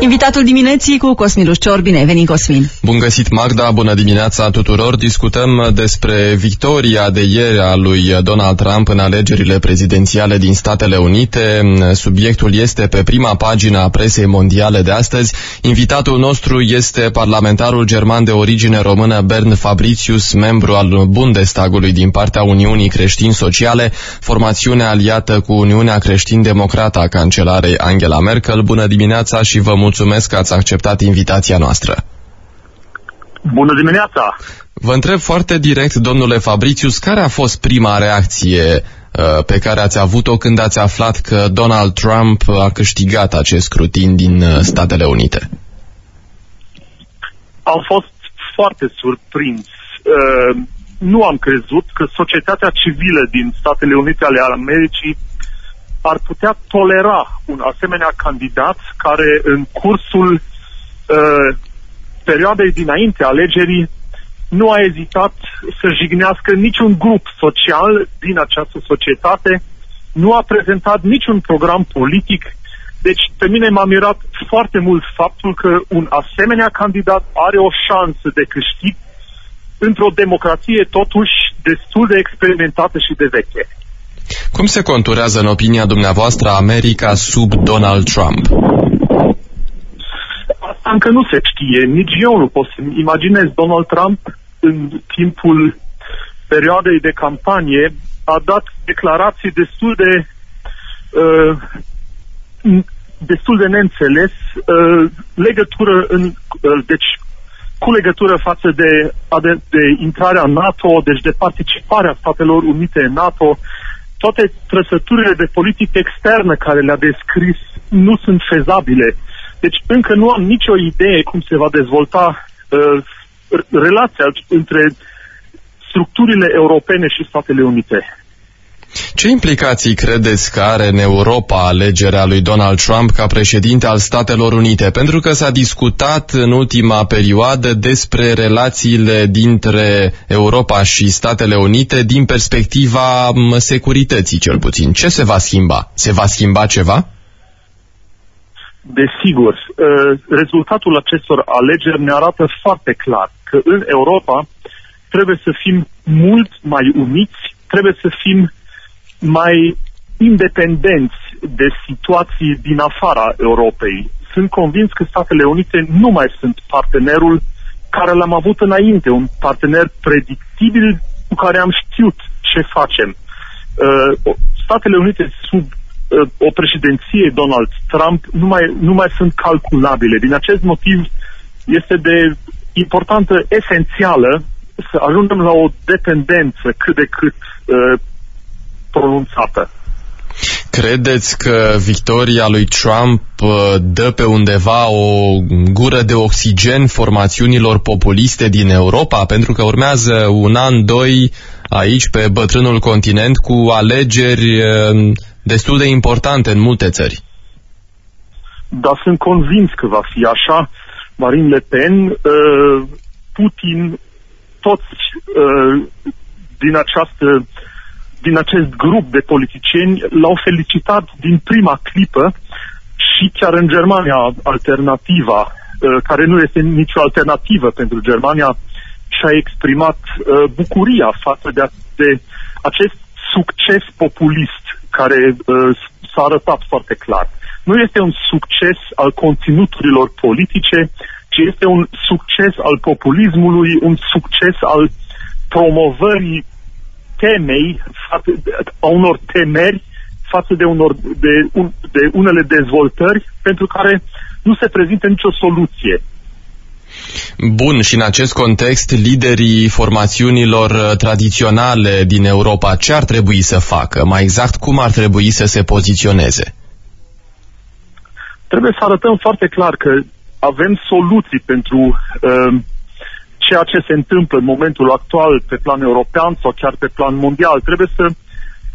Invitatul dimineții cu Cosmin Șcior. Bine ai venit, Cosmin! Bun găsit, Magda! Bună dimineața tuturor! Discutăm despre victoria de ieri a lui Donald Trump în alegerile prezidențiale din Statele Unite. Subiectul este pe prima pagină a presei mondiale de astăzi. Invitatul nostru este parlamentarul german de origine română Bern Fabricius, membru al Bundestagului din partea Uniunii Creștini-Sociale, formațiune aliată cu Uniunea Creștin-Democrată a cancelarei Angela Merkel. Bună dimineața și vă mulțumesc mulțumesc că ați acceptat invitația noastră. Bună dimineața! Vă întreb foarte direct, domnule Fabricius, care a fost prima reacție uh, pe care ați avut-o când ați aflat că Donald Trump a câștigat acest scrutin din uh, Statele Unite? Am fost foarte surprins. Uh, nu am crezut că societatea civilă din Statele Unite ale Americii ar putea tolera un asemenea candidat care în cursul uh, perioadei dinainte alegerii nu a ezitat să jignească niciun grup social din această societate, nu a prezentat niciun program politic. Deci pe mine m-a mirat foarte mult faptul că un asemenea candidat are o șansă de câștig într-o democrație totuși destul de experimentată și de veche. Cum se conturează în opinia dumneavoastră America sub Donald Trump? Asta încă nu se știe. Nici eu nu pot să imaginez. Donald Trump în timpul perioadei de campanie a dat declarații destul de uh, destul de neînțeles uh, legătură în uh, deci cu legătură față de, de, de intrarea NATO, deci de participarea Statelor Unite în NATO, toate trăsăturile de politică externă care le-a descris nu sunt fezabile. Deci încă nu am nicio idee cum se va dezvolta uh, relația între structurile europene și Statele Unite. Ce implicații credeți că are în Europa alegerea lui Donald Trump ca președinte al Statelor Unite? Pentru că s-a discutat în ultima perioadă despre relațiile dintre Europa și Statele Unite din perspectiva securității, cel puțin. Ce se va schimba? Se va schimba ceva? Desigur, ă, rezultatul acestor alegeri ne arată foarte clar că în Europa trebuie să fim mult mai uniți, trebuie să fim mai independenți de situații din afara Europei. Sunt convins că Statele Unite nu mai sunt partenerul care l-am avut înainte, un partener predictibil cu care am știut ce facem. Uh, Statele Unite sub uh, o președinție Donald Trump nu mai, nu mai sunt calculabile. Din acest motiv este de importantă esențială să ajungem la o dependență cât de cât uh, pronunțată. Credeți că victoria lui Trump uh, dă pe undeva o gură de oxigen formațiunilor populiste din Europa? Pentru că urmează un an, doi aici pe bătrânul continent cu alegeri uh, destul de importante în multe țări. Da, sunt convins că va fi așa. Marine Le Pen, uh, Putin, toți din această din acest grup de politicieni l-au felicitat din prima clipă și chiar în Germania alternativa, uh, care nu este nicio alternativă pentru Germania, și-a exprimat uh, bucuria față de, de acest succes populist care uh, s-a arătat foarte clar. Nu este un succes al conținuturilor politice, ci este un succes al populismului, un succes al promovării temei, a unor temeri față de, unor, de, un, de unele dezvoltări pentru care nu se prezintă nicio soluție. Bun, și în acest context, liderii formațiunilor uh, tradiționale din Europa, ce ar trebui să facă? Mai exact, cum ar trebui să se poziționeze? Trebuie să arătăm foarte clar că avem soluții pentru uh, ceea ce se întâmplă în momentul actual pe plan european sau chiar pe plan mondial. Trebuie să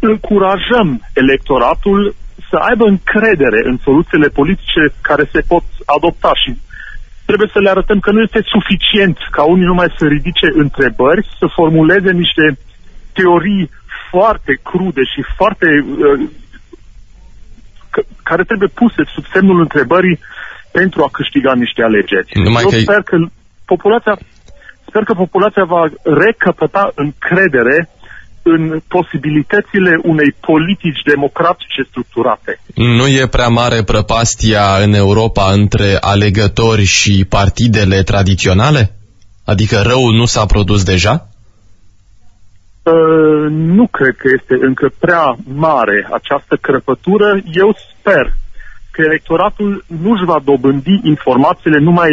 încurajăm electoratul să aibă încredere în soluțiile politice care se pot adopta și trebuie să le arătăm că nu este suficient ca unii numai să ridice întrebări, să formuleze niște teorii foarte crude și foarte uh, care trebuie puse sub semnul întrebării pentru a câștiga niște alegeri. Numai Eu că... sper că populația sper că populația va recăpăta încredere în posibilitățile unei politici democratice structurate. Nu e prea mare prăpastia în Europa între alegători și partidele tradiționale? Adică răul nu s-a produs deja? Uh, nu cred că este încă prea mare această crăpătură. Eu sper că electoratul nu își va dobândi informațiile numai,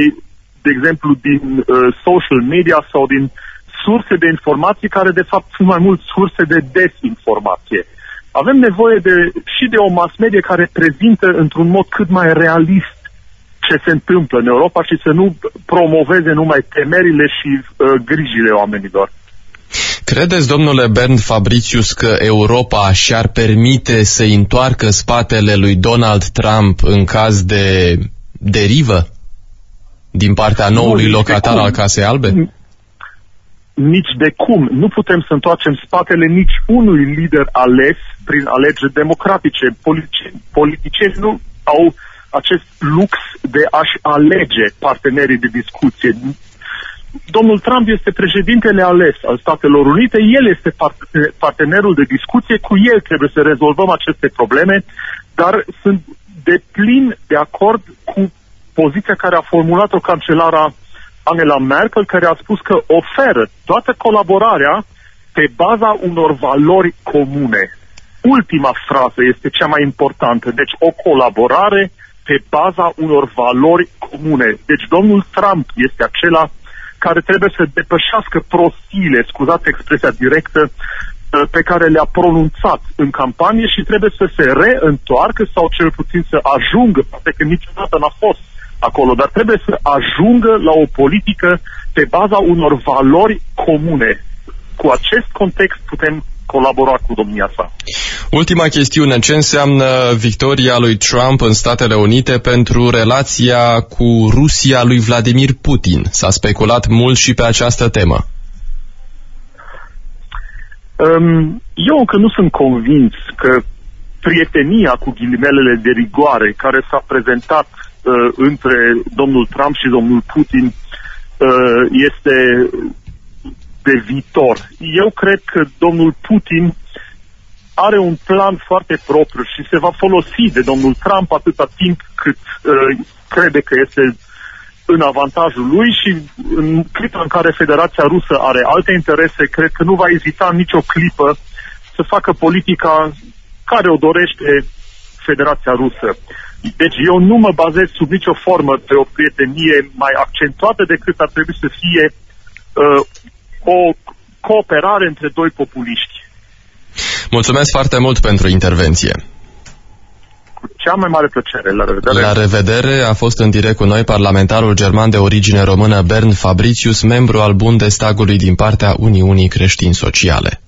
de exemplu, din uh, social media sau din surse de informații care, de fapt, sunt mai mult surse de desinformație. Avem nevoie de, și de o mass media care prezintă într-un mod cât mai realist ce se întâmplă în Europa și să nu promoveze numai temerile și uh, grijile oamenilor. Credeți, domnule Bernd Fabricius, că Europa și-ar permite să întoarcă spatele lui Donald Trump în caz de derivă din partea noului nici de locatar cum. al Casei Albe? Nici de cum. Nu putem să întoarcem spatele nici unui lider ales prin alegeri democratice. Politici, politicieni nu au acest lux de a-și alege partenerii de discuție. Domnul Trump este președintele ales al Statelor Unite, el este part- partenerul de discuție, cu el trebuie să rezolvăm aceste probleme, dar sunt de plin de acord cu poziția care a formulat-o cancelara Angela Merkel, care a spus că oferă toată colaborarea pe baza unor valori comune. Ultima frază este cea mai importantă, deci o colaborare pe baza unor valori comune. Deci domnul Trump este acela care trebuie să depășească prostiile, scuzați expresia directă, uh, pe care le-a pronunțat în campanie și trebuie să se reîntoarcă sau cel puțin să ajungă, poate că niciodată n-a fost acolo, dar trebuie să ajungă la o politică pe baza unor valori comune. Cu acest context putem colabora cu domnia sa. Ultima chestiune, ce înseamnă victoria lui Trump în Statele Unite pentru relația cu Rusia lui Vladimir Putin? S-a speculat mult și pe această temă. Um, eu încă nu sunt convins că prietenia cu ghilimelele de rigoare care s-a prezentat uh, între domnul Trump și domnul Putin uh, este de viitor. Eu cred că domnul Putin are un plan foarte propriu și se va folosi de domnul Trump atâta timp cât uh, crede că este în avantajul lui și în clipa în care Federația Rusă are alte interese, cred că nu va ezita nicio clipă să facă politica care o dorește Federația Rusă. Deci eu nu mă bazez sub nicio formă pe o prietenie mai accentuată decât ar trebui să fie uh, o cooperare între doi populiști. Mulțumesc foarte mult pentru intervenție. Cu cea mai mare plăcere. La revedere. La revedere a fost în direct cu noi parlamentarul german de origine română Bern Fabricius, membru al Bundestagului din partea Uniunii Creștini Sociale.